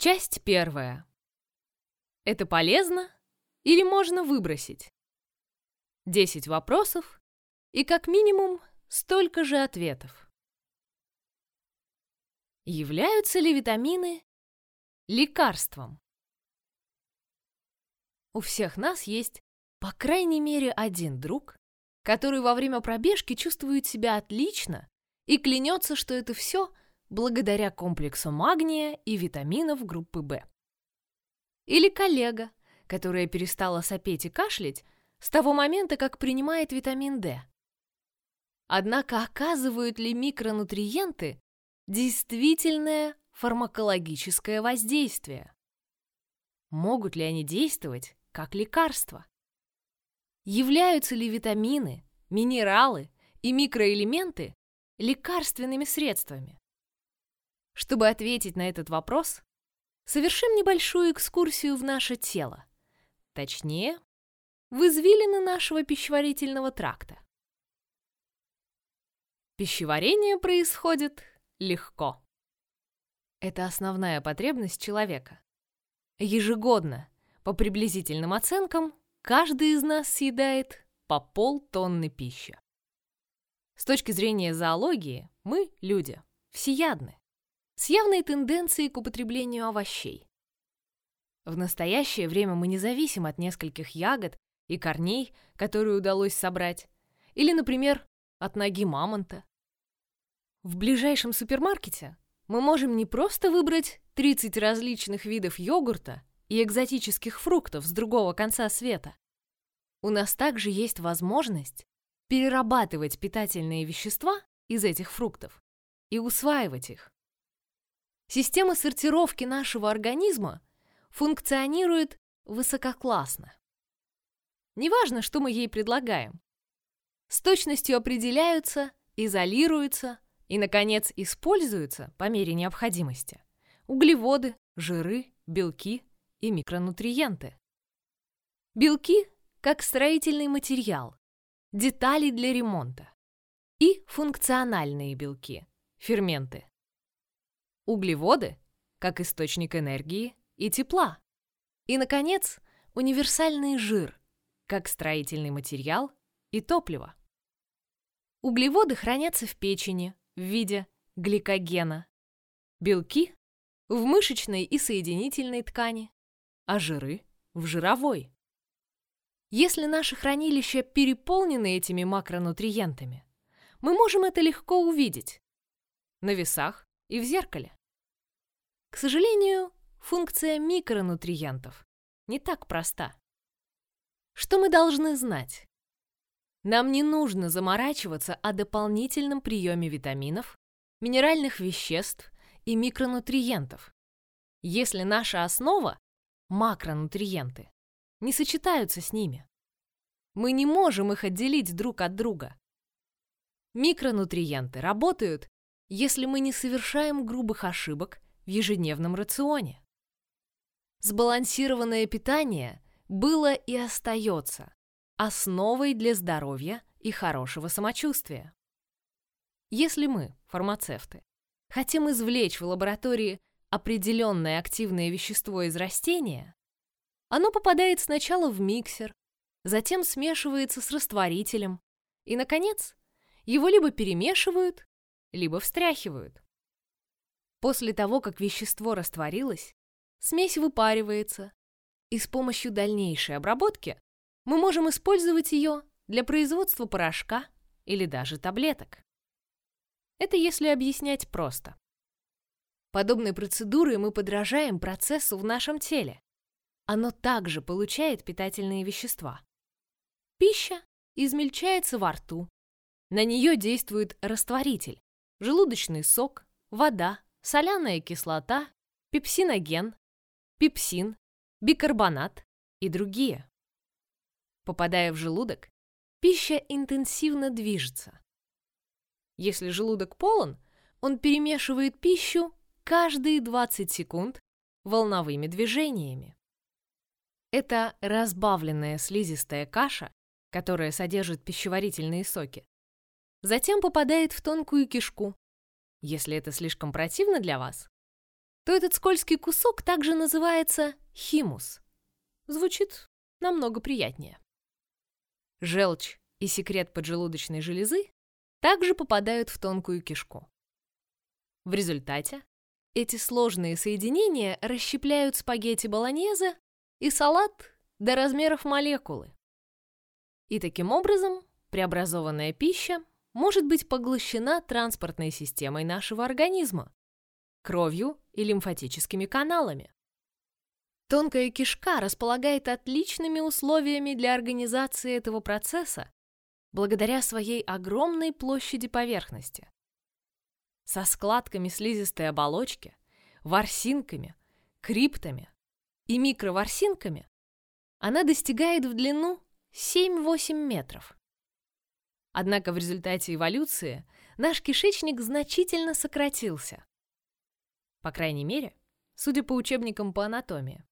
Часть первая. Это полезно или можно выбросить? 10 вопросов и как минимум столько же ответов. Являются ли витамины лекарством? У всех нас есть по крайней мере один друг, который во время пробежки чувствует себя отлично и клянется, что это все благодаря комплексу магния и витаминов группы В. Или коллега, которая перестала сопеть и кашлять с того момента, как принимает витамин D. Однако оказывают ли микронутриенты действительное фармакологическое воздействие? Могут ли они действовать как лекарства? Являются ли витамины, минералы и микроэлементы лекарственными средствами? Чтобы ответить на этот вопрос, совершим небольшую экскурсию в наше тело. Точнее, в извилины нашего пищеварительного тракта. Пищеварение происходит легко. Это основная потребность человека. Ежегодно, по приблизительным оценкам, каждый из нас съедает по полтонны пищи. С точки зрения зоологии, мы, люди, всеядны с явной тенденцией к употреблению овощей. В настоящее время мы не зависим от нескольких ягод и корней, которые удалось собрать, или, например, от ноги мамонта. В ближайшем супермаркете мы можем не просто выбрать 30 различных видов йогурта и экзотических фруктов с другого конца света. У нас также есть возможность перерабатывать питательные вещества из этих фруктов и усваивать их. Система сортировки нашего организма функционирует высококлассно. Неважно, что мы ей предлагаем. С точностью определяются, изолируются и, наконец, используются по мере необходимости углеводы, жиры, белки и микронутриенты. Белки как строительный материал, детали для ремонта и функциональные белки, ферменты углеводы, как источник энергии и тепла. И, наконец, универсальный жир, как строительный материал и топливо. Углеводы хранятся в печени в виде гликогена, белки – в мышечной и соединительной ткани, а жиры – в жировой. Если наше хранилище переполнено этими макронутриентами, мы можем это легко увидеть на весах и в зеркале. К сожалению, функция микронутриентов не так проста. Что мы должны знать? Нам не нужно заморачиваться о дополнительном приеме витаминов, минеральных веществ и микронутриентов, если наша основа – макронутриенты – не сочетаются с ними. Мы не можем их отделить друг от друга. Микронутриенты работают, если мы не совершаем грубых ошибок в ежедневном рационе. Сбалансированное питание было и остается основой для здоровья и хорошего самочувствия. Если мы, фармацевты, хотим извлечь в лаборатории определенное активное вещество из растения, оно попадает сначала в миксер, затем смешивается с растворителем, и, наконец, его либо перемешивают, либо встряхивают. После того, как вещество растворилось, смесь выпаривается, и с помощью дальнейшей обработки мы можем использовать ее для производства порошка или даже таблеток. Это если объяснять просто. Подобной процедурой мы подражаем процессу в нашем теле. Оно также получает питательные вещества. Пища измельчается во рту. На нее действует растворитель, желудочный сок, вода, соляная кислота, пепсиноген, пепсин, бикарбонат и другие. Попадая в желудок, пища интенсивно движется. Если желудок полон, он перемешивает пищу каждые 20 секунд волновыми движениями. Это разбавленная слизистая каша, которая содержит пищеварительные соки, затем попадает в тонкую кишку, если это слишком противно для вас, то этот скользкий кусок также называется химус. Звучит намного приятнее. Желчь и секрет поджелудочной железы также попадают в тонкую кишку. В результате эти сложные соединения расщепляют спагетти болоньезе и салат до размеров молекулы. И таким образом преобразованная пища может быть поглощена транспортной системой нашего организма, кровью и лимфатическими каналами. Тонкая кишка располагает отличными условиями для организации этого процесса благодаря своей огромной площади поверхности. Со складками слизистой оболочки, ворсинками, криптами и микроворсинками она достигает в длину 7-8 метров. Однако в результате эволюции наш кишечник значительно сократился. По крайней мере, судя по учебникам по анатомии.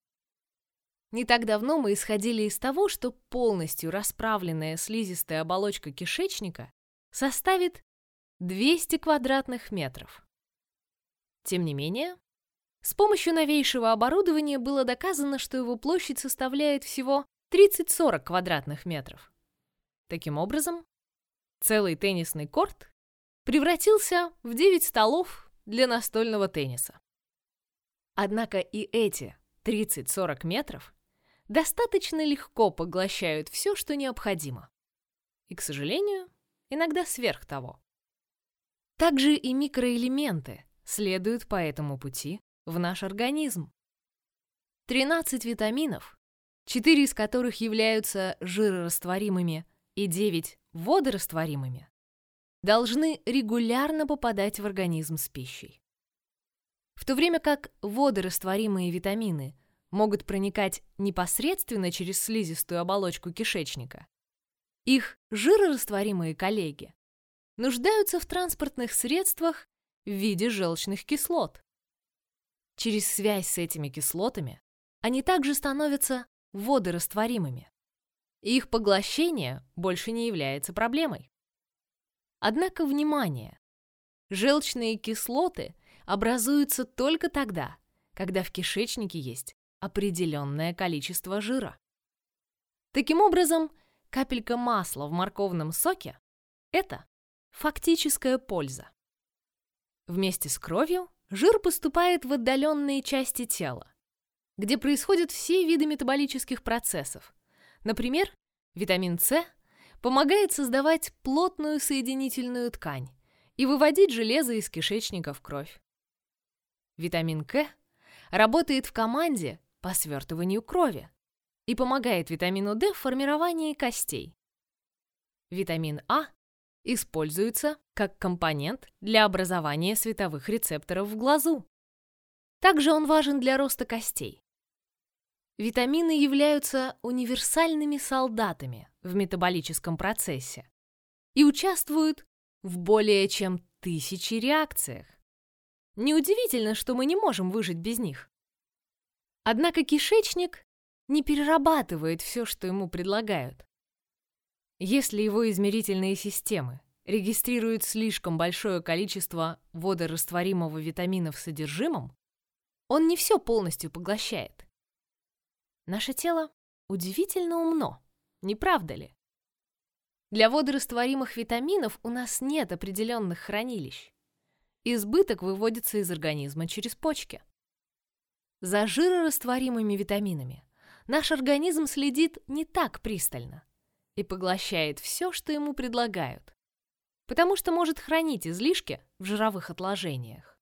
Не так давно мы исходили из того, что полностью расправленная слизистая оболочка кишечника составит 200 квадратных метров. Тем не менее, с помощью новейшего оборудования было доказано, что его площадь составляет всего 30-40 квадратных метров. Таким образом, целый теннисный корт превратился в 9 столов для настольного тенниса. Однако и эти 30-40 метров достаточно легко поглощают все, что необходимо. И, к сожалению, иногда сверх того. Также и микроэлементы следуют по этому пути в наш организм. 13 витаминов, 4 из которых являются жирорастворимыми и 9 водорастворимыми, должны регулярно попадать в организм с пищей. В то время как водорастворимые витамины – могут проникать непосредственно через слизистую оболочку кишечника. Их жирорастворимые коллеги нуждаются в транспортных средствах в виде желчных кислот. Через связь с этими кислотами они также становятся водорастворимыми. И их поглощение больше не является проблемой. Однако, внимание! Желчные кислоты образуются только тогда, когда в кишечнике есть определенное количество жира. Таким образом, капелька масла в морковном соке – это фактическая польза. Вместе с кровью жир поступает в отдаленные части тела, где происходят все виды метаболических процессов. Например, витамин С помогает создавать плотную соединительную ткань и выводить железо из кишечника в кровь. Витамин К работает в команде по свертыванию крови и помогает витамину D в формировании костей. Витамин А используется как компонент для образования световых рецепторов в глазу. Также он важен для роста костей. Витамины являются универсальными солдатами в метаболическом процессе и участвуют в более чем тысячи реакциях. Неудивительно, что мы не можем выжить без них. Однако кишечник не перерабатывает все, что ему предлагают. Если его измерительные системы регистрируют слишком большое количество водорастворимого витамина в содержимом, он не все полностью поглощает. Наше тело удивительно умно, не правда ли? Для водорастворимых витаминов у нас нет определенных хранилищ. Избыток выводится из организма через почки. За жирорастворимыми витаминами наш организм следит не так пристально и поглощает все, что ему предлагают, потому что может хранить излишки в жировых отложениях.